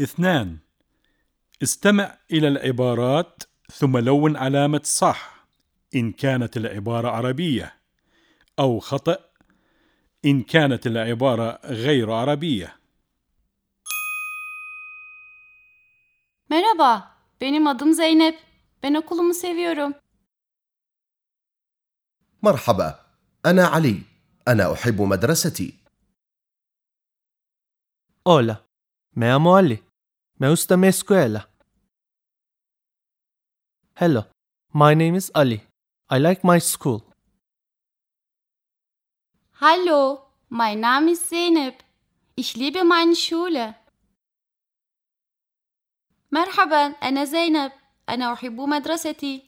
اثنان استمع إلى العبارات ثم لون علامة صح إن كانت العبارة عربية أو خطأ إن كانت العبارة غير عربية Merhaba, benim adım Zeynep. Ben okulumu seviyorum. مرحبا أنا علي أنا أحب مدرستي Hola, me llamo Ali. Me gusta mi escuela. Hello, my name is Ali. I like my school. Hallo, mein Name ist Zeynep. Ich liebe meine Schule. مرحبا أنا زينب أنا أحب مدرستي